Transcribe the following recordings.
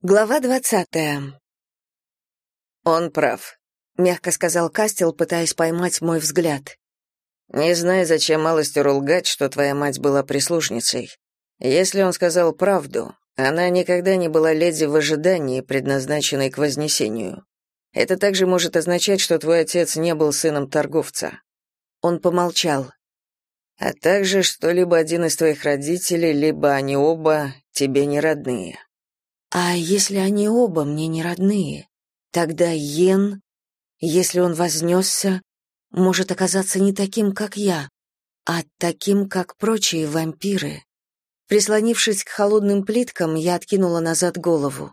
Глава двадцатая. «Он прав», — мягко сказал Кастел, пытаясь поймать мой взгляд. «Не знаю, зачем малостеру лгать, что твоя мать была прислушницей. Если он сказал правду, она никогда не была леди в ожидании, предназначенной к вознесению. Это также может означать, что твой отец не был сыном торговца». Он помолчал. «А также, что либо один из твоих родителей, либо они оба тебе не родные». А если они оба мне не родные, тогда Йен, если он вознесся, может оказаться не таким, как я, а таким, как прочие вампиры. Прислонившись к холодным плиткам, я откинула назад голову.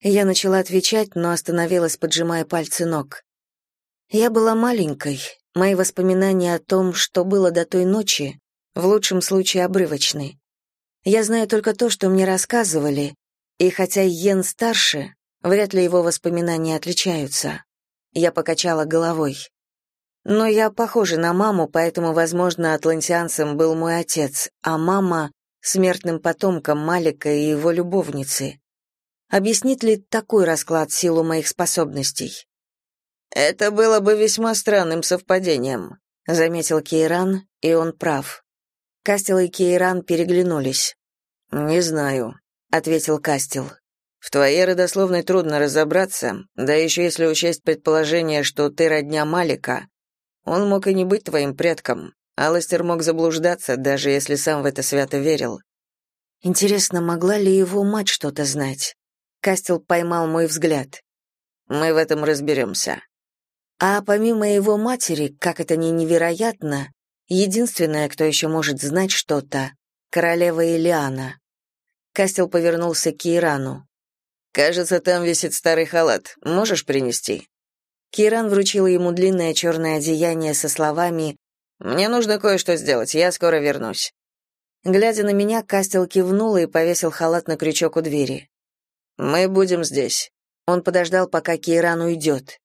Я начала отвечать, но остановилась, поджимая пальцы ног. Я была маленькой, мои воспоминания о том, что было до той ночи, в лучшем случае обрывочны. Я знаю только то, что мне рассказывали, и хотя Йен старше, вряд ли его воспоминания отличаются. Я покачала головой. Но я похожа на маму, поэтому, возможно, атлантианцем был мой отец, а мама — смертным потомком Малика и его любовницы. Объяснит ли такой расклад силу моих способностей? «Это было бы весьма странным совпадением», — заметил Кейран, и он прав. Кастел и Кейран переглянулись. «Не знаю», ответил Кастел. В твоей родословной трудно разобраться, да еще если учесть предположение, что ты родня Малика. Он мог и не быть твоим предком. Аластер мог заблуждаться, даже если сам в это свято верил. Интересно, могла ли его мать что-то знать? Кастел поймал мой взгляд. Мы в этом разберемся. А помимо его матери, как это ни невероятно, единственная, кто еще может знать что-то, королева Илиана. Кастел повернулся к Кирану. «Кажется, там висит старый халат. Можешь принести?» Киран вручил ему длинное черное одеяние со словами «Мне нужно кое-что сделать, я скоро вернусь». Глядя на меня, Кастел кивнул и повесил халат на крючок у двери. «Мы будем здесь». Он подождал, пока Кейран уйдет.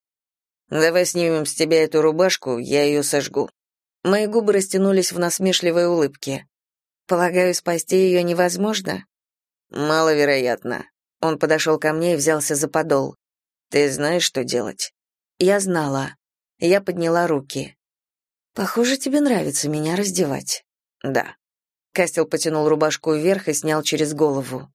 «Давай снимем с тебя эту рубашку, я ее сожгу». Мои губы растянулись в насмешливой улыбке. «Полагаю, спасти ее невозможно?» Маловероятно. Он подошел ко мне и взялся за подол. Ты знаешь, что делать? Я знала. Я подняла руки. Похоже, тебе нравится меня раздевать. Да. Кастел потянул рубашку вверх и снял через голову.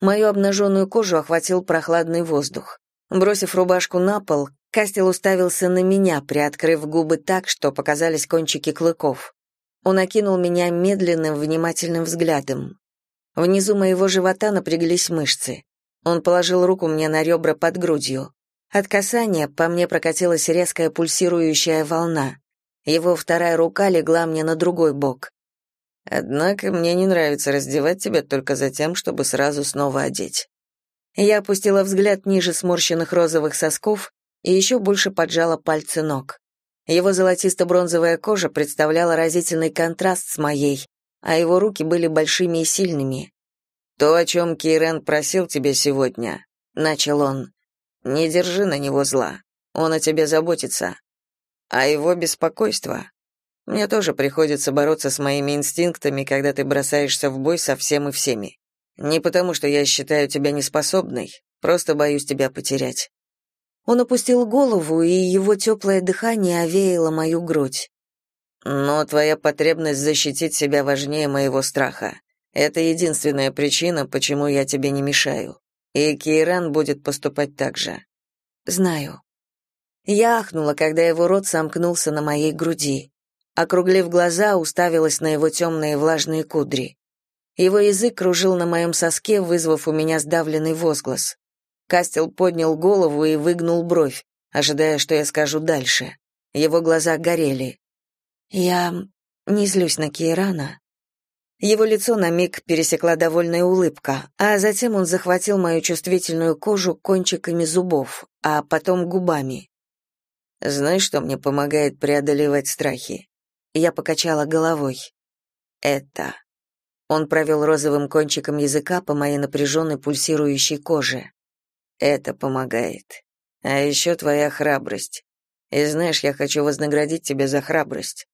Мою обнаженную кожу охватил прохладный воздух. Бросив рубашку на пол, Кастел уставился на меня, приоткрыв губы так, что показались кончики клыков. Он окинул меня медленным, внимательным взглядом. Внизу моего живота напряглись мышцы. Он положил руку мне на ребра под грудью. От касания по мне прокатилась резкая пульсирующая волна. Его вторая рука легла мне на другой бок. Однако мне не нравится раздевать тебя только за тем, чтобы сразу снова одеть. Я опустила взгляд ниже сморщенных розовых сосков и еще больше поджала пальцы ног. Его золотисто-бронзовая кожа представляла разительный контраст с моей, а его руки были большими и сильными. «То, о чем Кейрен просил тебя сегодня», — начал он, — «не держи на него зла, он о тебе заботится. А его беспокойство? Мне тоже приходится бороться с моими инстинктами, когда ты бросаешься в бой со всем и всеми. Не потому, что я считаю тебя неспособной, просто боюсь тебя потерять». Он опустил голову, и его теплое дыхание овеяло мою грудь. Но твоя потребность защитить себя важнее моего страха. Это единственная причина, почему я тебе не мешаю. И Кейран будет поступать так же. Знаю. Я ахнула, когда его рот сомкнулся на моей груди. Округлив глаза, уставилась на его темные влажные кудри. Его язык кружил на моем соске, вызвав у меня сдавленный возглас. Кастел поднял голову и выгнул бровь, ожидая, что я скажу дальше. Его глаза горели. Я не злюсь на Кейрана. Его лицо на миг пересекла довольная улыбка, а затем он захватил мою чувствительную кожу кончиками зубов, а потом губами. Знаешь, что мне помогает преодолевать страхи? Я покачала головой. Это. Он провел розовым кончиком языка по моей напряженной пульсирующей коже. Это помогает. А еще твоя храбрость. И знаешь, я хочу вознаградить тебя за храбрость.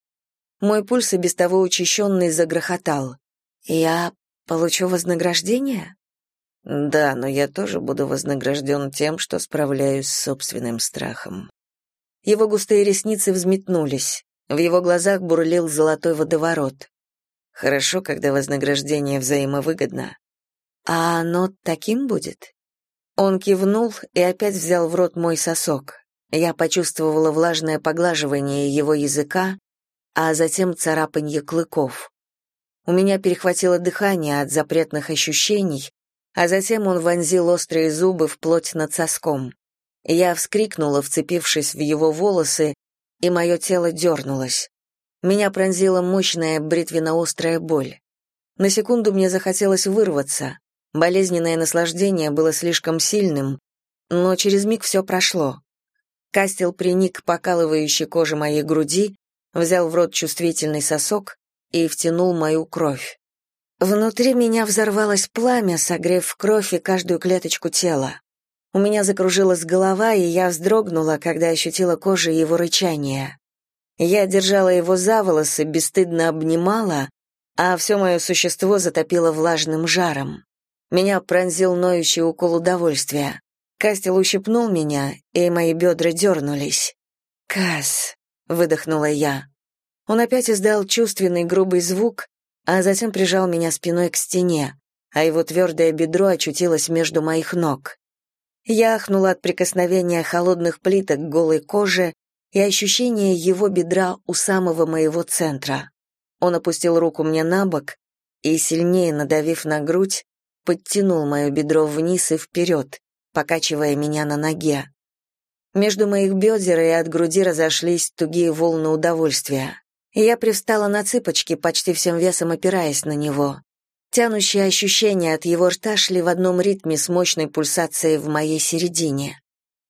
Мой пульс и без того учащенный загрохотал. «Я получу вознаграждение?» Да, но я тоже буду вознагражден тем, что справляюсь с собственным страхом. Его густые ресницы взметнулись. В его глазах бурлил золотой водоворот. Хорошо, когда вознаграждение взаимовыгодно. А оно таким будет? Он кивнул и опять взял в рот мой сосок. Я почувствовала влажное поглаживание его языка, а затем царапанье клыков. У меня перехватило дыхание от запретных ощущений, а затем он вонзил острые зубы в плоть над соском. Я вскрикнула, вцепившись в его волосы, и мое тело дернулось. Меня пронзила мощная бритвенно-острая боль. На секунду мне захотелось вырваться. Болезненное наслаждение было слишком сильным, но через миг все прошло. Кастел приник к покалывающей коже моей груди, взял в рот чувствительный сосок и втянул мою кровь. Внутри меня взорвалось пламя, согрев кровь и каждую клеточку тела. У меня закружилась голова, и я вздрогнула, когда ощутила кожу его рычания. Я держала его за волосы, бесстыдно обнимала, а все мое существо затопило влажным жаром. Меня пронзил ноющий укол удовольствия. Кастел ущипнул меня, и мои бедра дернулись. «Кас», — выдохнула я. Он опять издал чувственный грубый звук, а затем прижал меня спиной к стене, а его твердое бедро очутилось между моих ног. Я ахнула от прикосновения холодных плиток к голой коже и ощущения его бедра у самого моего центра. Он опустил руку мне на бок и, сильнее надавив на грудь, подтянул мое бедро вниз и вперед, покачивая меня на ноге. Между моих бедер и от груди разошлись тугие волны удовольствия. Я привстала на цыпочки, почти всем весом опираясь на него. Тянущие ощущения от его рта шли в одном ритме с мощной пульсацией в моей середине.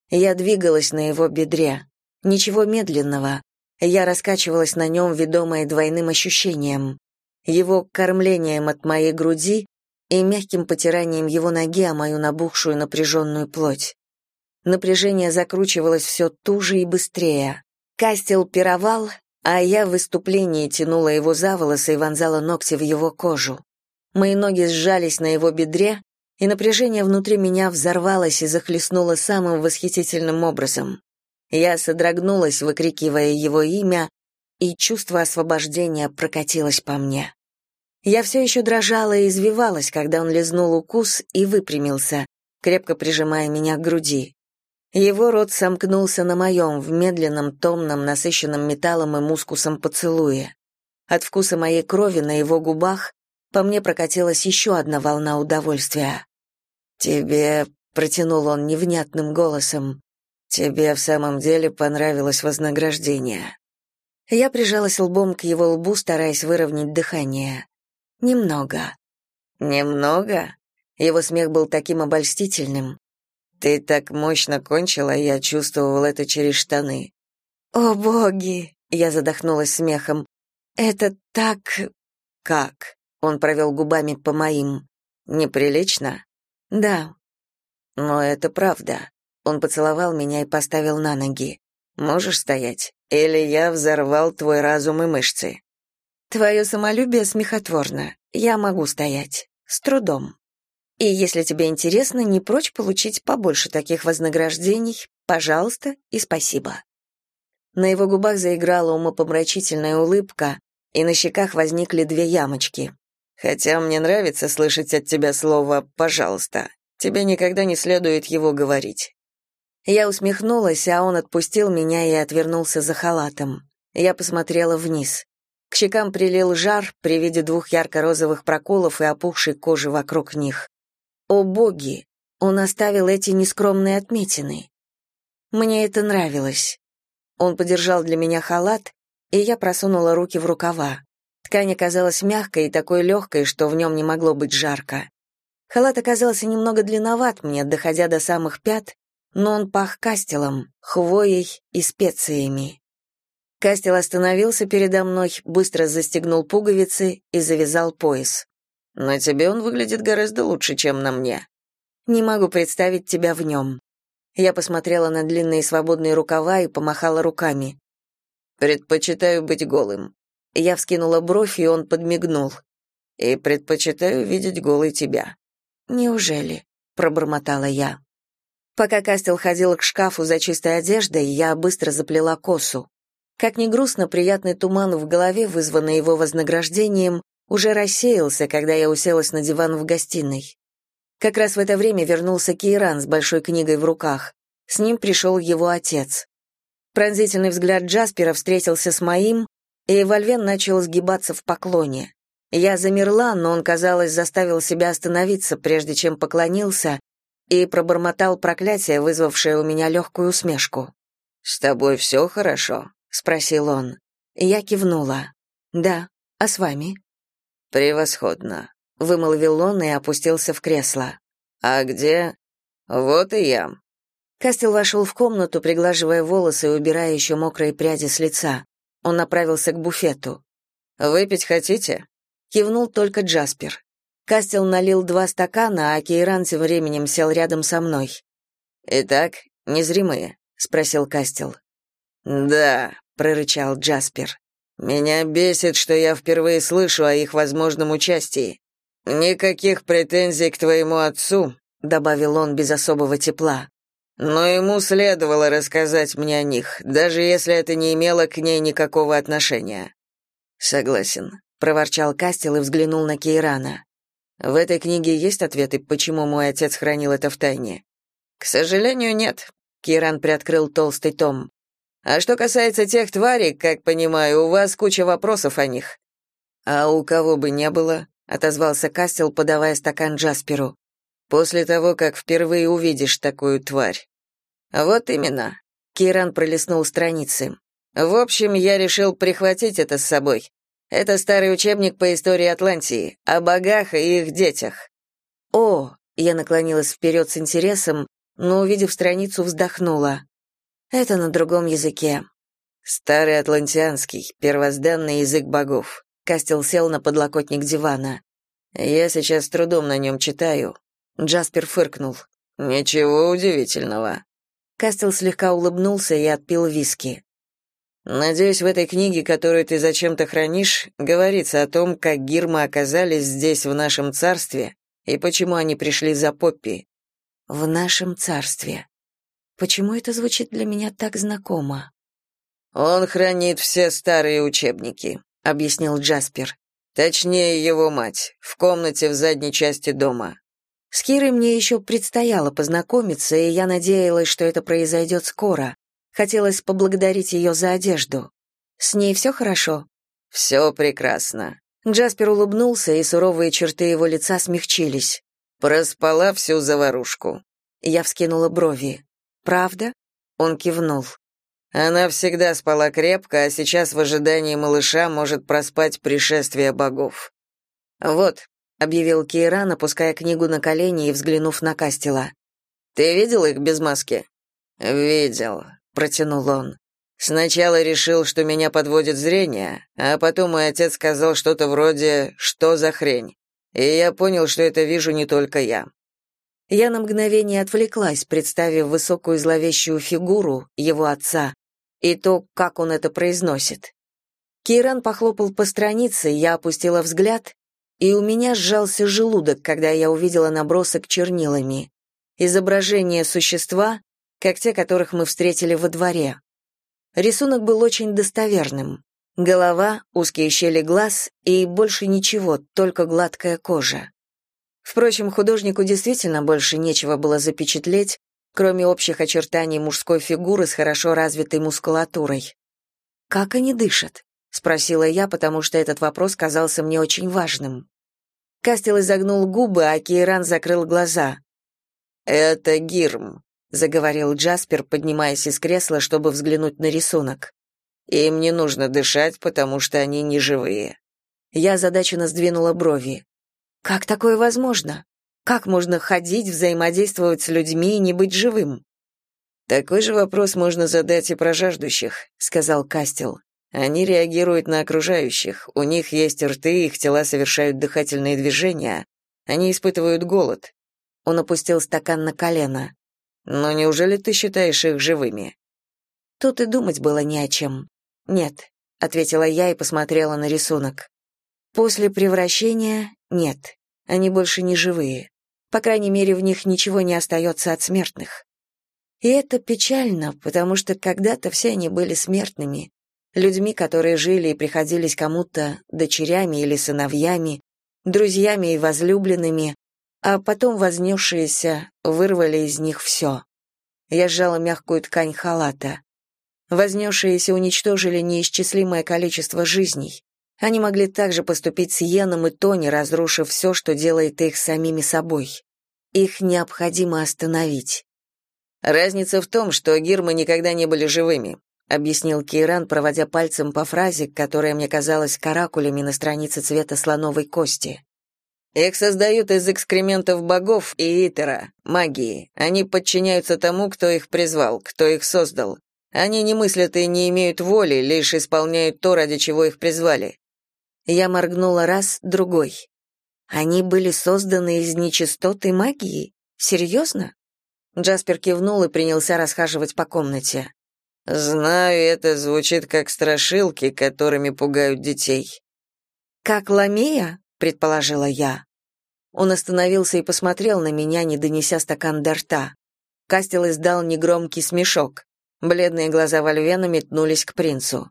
Я двигалась на его бедре. Ничего медленного. Я раскачивалась на нем, ведомая двойным ощущением. Его кормлением от моей груди и мягким потиранием его ноги о мою набухшую напряженную плоть. Напряжение закручивалось все туже и быстрее. Кастел пировал, а я в выступлении тянула его за волосы и вонзала ногти в его кожу. Мои ноги сжались на его бедре, и напряжение внутри меня взорвалось и захлестнуло самым восхитительным образом. Я содрогнулась, выкрикивая его имя, и чувство освобождения прокатилось по мне. Я все еще дрожала и извивалась, когда он лизнул укус и выпрямился, крепко прижимая меня к груди. Его рот сомкнулся на моем в медленном, томном, насыщенном металлом и мускусом поцелуе. От вкуса моей крови на его губах по мне прокатилась еще одна волна удовольствия. «Тебе...» — протянул он невнятным голосом. «Тебе в самом деле понравилось вознаграждение». Я прижалась лбом к его лбу, стараясь выровнять дыхание. «Немного». «Немного?» Его смех был таким обольстительным. «Ты так мощно кончила, я чувствовал это через штаны». «О, боги!» — я задохнулась смехом. «Это так...» «Как?» Он провел губами по моим. Неприлично? Да. Но это правда. Он поцеловал меня и поставил на ноги. Можешь стоять? Или я взорвал твой разум и мышцы? Твое самолюбие смехотворно. Я могу стоять. С трудом. И если тебе интересно, не прочь получить побольше таких вознаграждений, пожалуйста и спасибо. На его губах заиграла умопомрачительная улыбка, и на щеках возникли две ямочки. Хотя мне нравится слышать от тебя слово «пожалуйста». Тебе никогда не следует его говорить». Я усмехнулась, а он отпустил меня и отвернулся за халатом. Я посмотрела вниз. К щекам прилил жар при виде двух ярко-розовых проколов и опухшей кожи вокруг них. О боги! Он оставил эти нескромные отметины. Мне это нравилось. Он подержал для меня халат, и я просунула руки в рукава. Ткань оказалась мягкой и такой легкой, что в нем не могло быть жарко. Халат оказался немного длинноват мне, доходя до самых пят, но он пах кастелом, хвоей и специями. Кастел остановился передо мной, быстро застегнул пуговицы и завязал пояс. «На тебе он выглядит гораздо лучше, чем на мне». «Не могу представить тебя в нем». Я посмотрела на длинные свободные рукава и помахала руками. «Предпочитаю быть голым. Я вскинула бровь, и он подмигнул. «И предпочитаю видеть голой тебя». Неужели? пробормотала я. Пока Кастел ходил к шкафу за чистой одеждой, я быстро заплела косу. Как ни грустно, приятный туман в голове, вызванный его вознаграждением, уже рассеялся, когда я уселась на диван в гостиной. Как раз в это время вернулся Кейран с большой книгой в руках. С ним пришел его отец. Пронзительный взгляд Джаспера встретился с моим, и Вольвен начал сгибаться в поклоне. Я замерла, но он, казалось, заставил себя остановиться, прежде чем поклонился, и пробормотал проклятие, вызвавшее у меня легкую усмешку. «С тобой все хорошо?» — спросил он. Я кивнула. «Да, а с вами?» «Превосходно», — вымолвил он и опустился в кресло. «А где?» «Вот и я». Кастел вошел в комнату, приглаживая волосы и убирая еще мокрые пряди с лица. Он направился к буфету. «Выпить хотите?» Кивнул только Джаспер. Кастел налил два стакана, а Кейран тем временем сел рядом со мной. «Итак, незримые?» — спросил Кастел. «Да», — прорычал Джаспер. «Меня бесит, что я впервые слышу о их возможном участии. Никаких претензий к твоему отцу», — добавил он без особого тепла. «Но ему следовало рассказать мне о них, даже если это не имело к ней никакого отношения». «Согласен», — проворчал Кастел и взглянул на Кейрана. В этой книге есть ответы, почему мой отец хранил это в тайне? К сожалению, нет. Киран приоткрыл толстый том. А что касается тех тварей, как понимаю, у вас куча вопросов о них. А у кого бы не было, отозвался Кастел, подавая стакан Джасперу. После того, как впервые увидишь такую тварь. Вот именно. Киран пролистнул страницы. В общем, я решил прихватить это с собой. Это старый учебник по истории Атлантии, о богах и их детях. О, я наклонилась вперед с интересом, но, увидев страницу, вздохнула. Это на другом языке. Старый атлантианский, первозданный язык богов. Кастел сел на подлокотник дивана. Я сейчас с трудом на нем читаю. Джаспер фыркнул. Ничего удивительного. Кастел слегка улыбнулся и отпил виски. Надеюсь, в этой книге, которую ты зачем-то хранишь, говорится о том, как гирмы оказались здесь, в нашем царстве, и почему они пришли за Поппи. В нашем царстве. Почему это звучит для меня так знакомо? Он хранит все старые учебники, объяснил Джаспер. Точнее, его мать, в комнате в задней части дома. С Кирой мне еще предстояло познакомиться, и я надеялась, что это произойдет скоро. Хотелось поблагодарить ее за одежду. С ней все хорошо? Все прекрасно. Джаспер улыбнулся, и суровые черты его лица смягчились. Проспала всю заварушку. Я вскинула брови. Правда? Он кивнул. Она всегда спала крепко, а сейчас в ожидании малыша может проспать пришествие богов. Вот, объявил Кейран, опуская книгу на колени и взглянув на Кастела. Ты видел их без маски? Видел протянул он. Сначала решил, что меня подводит зрение, а потом мой отец сказал что-то вроде «что за хрень?». И я понял, что это вижу не только я. Я на мгновение отвлеклась, представив высокую зловещую фигуру его отца и то, как он это произносит. Киран похлопал по странице, я опустила взгляд, и у меня сжался желудок, когда я увидела набросок чернилами. Изображение существа, как те, которых мы встретили во дворе. Рисунок был очень достоверным. Голова, узкие щели глаз и больше ничего, только гладкая кожа. Впрочем, художнику действительно больше нечего было запечатлеть, кроме общих очертаний мужской фигуры с хорошо развитой мускулатурой. «Как они дышат?» — спросила я, потому что этот вопрос казался мне очень важным. Кастел изогнул губы, а Кейран закрыл глаза. «Это гирм», заговорил Джаспер, поднимаясь из кресла, чтобы взглянуть на рисунок. Им не нужно дышать, потому что они не живые. Я озадаченно сдвинула брови. Как такое возможно? Как можно ходить, взаимодействовать с людьми и не быть живым? Такой же вопрос можно задать и про жаждущих, сказал Кастел. Они реагируют на окружающих, у них есть рты, их тела совершают дыхательные движения, они испытывают голод. Он опустил стакан на колено. Но неужели ты считаешь их живыми? Тут и думать было не о чем. Нет, ответила я и посмотрела на рисунок. После превращения нет. Они больше не живые. По крайней мере, в них ничего не остается от смертных. И это печально, потому что когда-то все они были смертными, людьми, которые жили и приходились кому-то дочерями или сыновьями, друзьями и возлюбленными, а потом вознесшиеся вырвали из них все. Я сжала мягкую ткань халата. Вознесшиеся уничтожили неисчислимое количество жизней. Они могли также поступить с Йеном и Тони, разрушив все, что делает их самими собой. Их необходимо остановить. Разница в том, что гирмы никогда не были живыми, объяснил Кейран, проводя пальцем по фразе, которая мне казалась каракулями на странице цвета слоновой кости. Их создают из экскрементов богов и Итера, магии. Они подчиняются тому, кто их призвал, кто их создал. Они не мыслят и не имеют воли, лишь исполняют то, ради чего их призвали. Я моргнула раз, другой. Они были созданы из нечистоты магии? Серьезно? Джаспер кивнул и принялся расхаживать по комнате. Знаю, это звучит как страшилки, которыми пугают детей. Как ламея, предположила я. Он остановился и посмотрел на меня, не донеся стакан до рта. Кастел издал негромкий смешок. Бледные глаза Вальвена метнулись к принцу.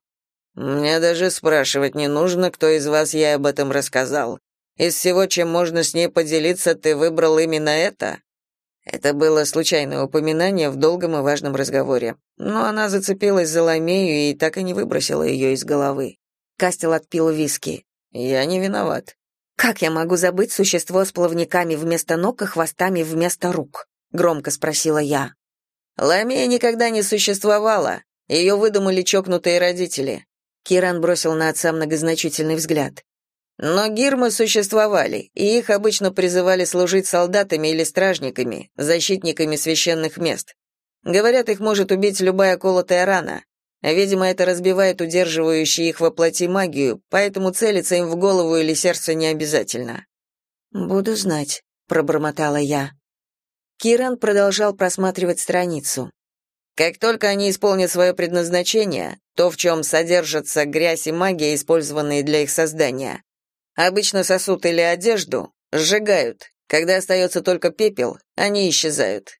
Мне даже спрашивать не нужно, кто из вас ей об этом рассказал. Из всего, чем можно с ней поделиться, ты выбрал именно это? Это было случайное упоминание в долгом и важном разговоре. Но она зацепилась за Ламею и так и не выбросила ее из головы. Кастел отпил виски. Я не виноват. Как я могу забыть существо с плавниками вместо ног и хвостами вместо рук? громко спросила я. Ламея никогда не существовала. Ее выдумали чокнутые родители. Киран бросил на отца многозначительный взгляд. Но гирмы существовали, и их обычно призывали служить солдатами или стражниками, защитниками священных мест. Говорят, их может убить любая колотая рана. Видимо, это разбивает удерживающую их во плоти магию, поэтому целиться им в голову или сердце не обязательно. «Буду знать», — пробормотала я. Киран продолжал просматривать страницу. Как только они исполнят свое предназначение, то, в чем содержатся грязь и магия, использованные для их создания, обычно сосуд или одежду, сжигают. Когда остается только пепел, они исчезают.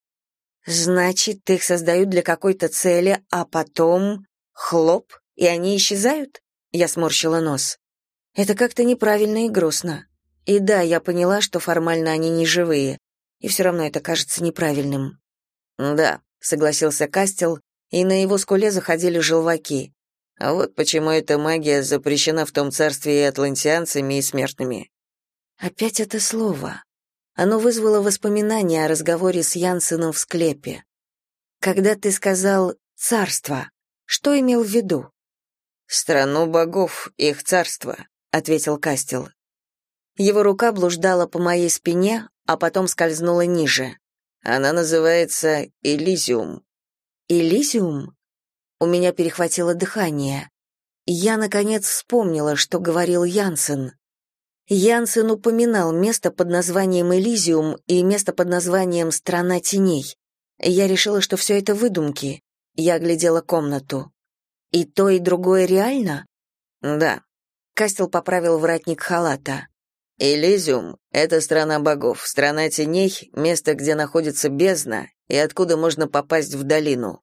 Значит, их создают для какой-то цели, а потом хлоп, и они исчезают? Я сморщила нос. Это как-то неправильно и грустно. И да, я поняла, что формально они не живые, и все равно это кажется неправильным. Да, согласился Кастел, и на его скуле заходили желваки. А вот почему эта магия запрещена в том царстве и атлантианцами, и смертными. Опять это слово. Оно вызвало воспоминания о разговоре с Янсеном в склепе. Когда ты сказал «царство», что имел в виду? «Страну богов, их царство», — ответил Кастел. Его рука блуждала по моей спине, а потом скользнула ниже. Она называется Элизиум. Элизиум? У меня перехватило дыхание. Я наконец вспомнила, что говорил Янсен. Янсен упоминал место под названием Элизиум и место под названием Страна теней. Я решила, что все это выдумки. Я глядела комнату. И то, и другое реально? Да. Кастел поправил воротник халата. Элизиум — это страна богов, страна теней, место, где находится бездна и откуда можно попасть в долину.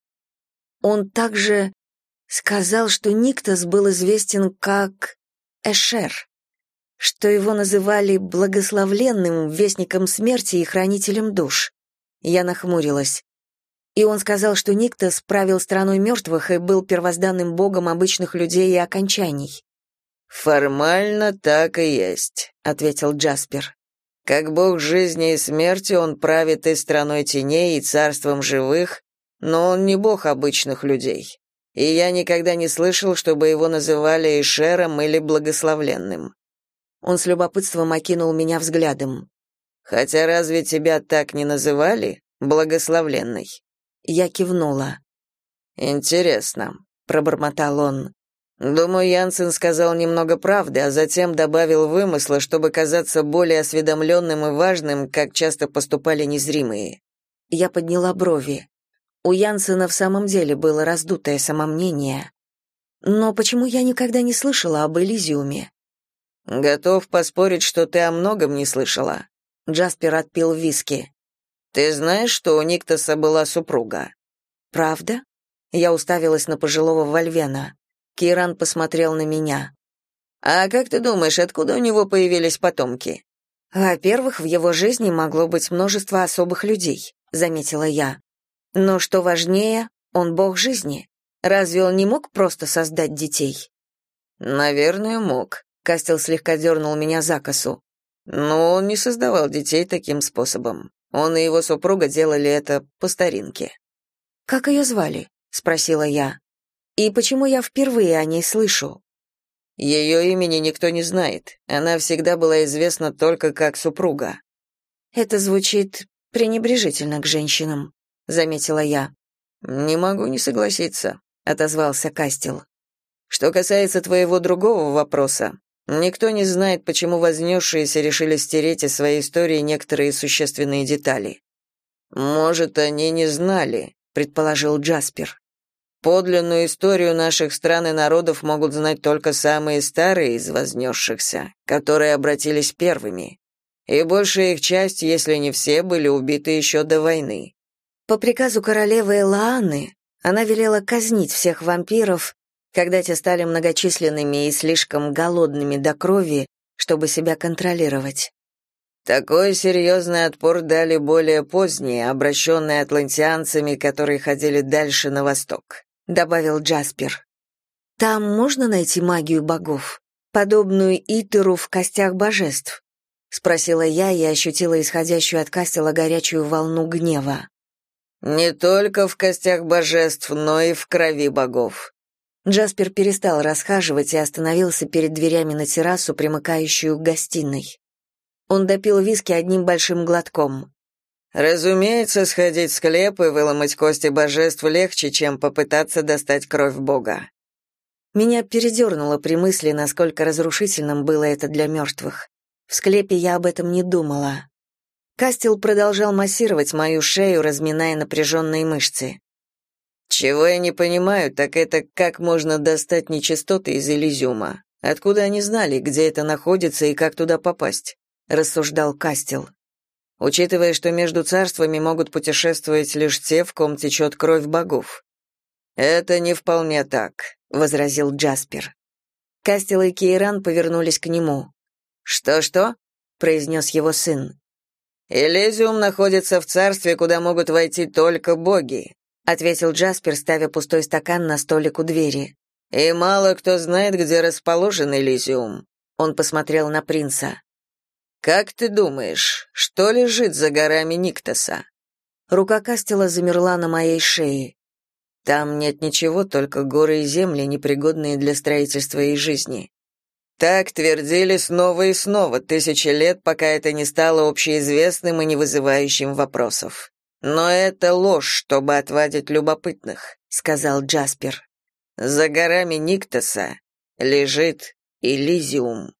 Он также сказал, что Никтос был известен как Эшер, что его называли благословленным, вестником смерти и хранителем душ. Я нахмурилась. И он сказал, что Никтос правил страной мертвых и был первозданным богом обычных людей и окончаний. «Формально так и есть», — ответил Джаспер. «Как бог жизни и смерти он правит и страной теней, и царством живых, но он не бог обычных людей. И я никогда не слышал, чтобы его называли Ишером или Благословленным». Он с любопытством окинул меня взглядом. «Хотя разве тебя так не называли, Благословленный?» Я кивнула. «Интересно», — пробормотал он. Думаю, Янсен сказал немного правды, а затем добавил вымысла, чтобы казаться более осведомленным и важным, как часто поступали незримые. Я подняла брови. У Янсена в самом деле было раздутое самомнение. Но почему я никогда не слышала об Элизиуме? Готов поспорить, что ты о многом не слышала. Джаспер отпил виски. Ты знаешь, что у Никтоса была супруга? Правда? Я уставилась на пожилого Вольвена. Киран посмотрел на меня. А как ты думаешь, откуда у него появились потомки? Во-первых, в его жизни могло быть множество особых людей, заметила я. Но что важнее, он бог жизни. Разве он не мог просто создать детей? Наверное, мог. Кастел слегка дернул меня за косу. Но он не создавал детей таким способом. Он и его супруга делали это по старинке. Как ее звали? спросила я. И почему я впервые о ней слышу? Ее имени никто не знает. Она всегда была известна только как супруга. Это звучит пренебрежительно к женщинам, заметила я. Не могу не согласиться, отозвался Кастел. Что касается твоего другого вопроса, никто не знает, почему вознесшиеся решили стереть из своей истории некоторые существенные детали. Может, они не знали, предположил Джаспер. Подлинную историю наших стран и народов могут знать только самые старые из вознесшихся, которые обратились первыми. И большая их часть, если не все, были убиты еще до войны. По приказу королевы Элааны она велела казнить всех вампиров, когда те стали многочисленными и слишком голодными до крови, чтобы себя контролировать. Такой серьезный отпор дали более поздние, обращенные атлантианцами, которые ходили дальше на восток добавил Джаспер. Там можно найти магию богов, подобную Итеру в костях божеств, спросила я и ощутила исходящую от Кастела горячую волну гнева. Не только в костях божеств, но и в крови богов. Джаспер перестал расхаживать и остановился перед дверями на террасу, примыкающую к гостиной. Он допил виски одним большим глотком. Разумеется, сходить в склеп и выломать кости божеств легче, чем попытаться достать кровь Бога. Меня передернуло при мысли, насколько разрушительным было это для мертвых. В склепе я об этом не думала. Кастел продолжал массировать мою шею, разминая напряженные мышцы. «Чего я не понимаю, так это как можно достать нечистоты из Элизиума. Откуда они знали, где это находится и как туда попасть?» — рассуждал Кастел учитывая, что между царствами могут путешествовать лишь те, в ком течет кровь богов. Это не вполне так, возразил Джаспер. Кастел и Кейран повернулись к нему. Что-что? произнес его сын. Элизиум находится в царстве, куда могут войти только боги, ответил Джаспер, ставя пустой стакан на столик у двери. И мало кто знает, где расположен Элизиум. Он посмотрел на принца. Как ты думаешь, что лежит за горами Никтоса? Рука Кастела замерла на моей шее. Там нет ничего, только горы и земли, непригодные для строительства и жизни. Так твердили снова и снова, тысячи лет, пока это не стало общеизвестным и не вызывающим вопросов. Но это ложь, чтобы отвадить любопытных, сказал Джаспер. За горами Никтоса лежит Элизиум.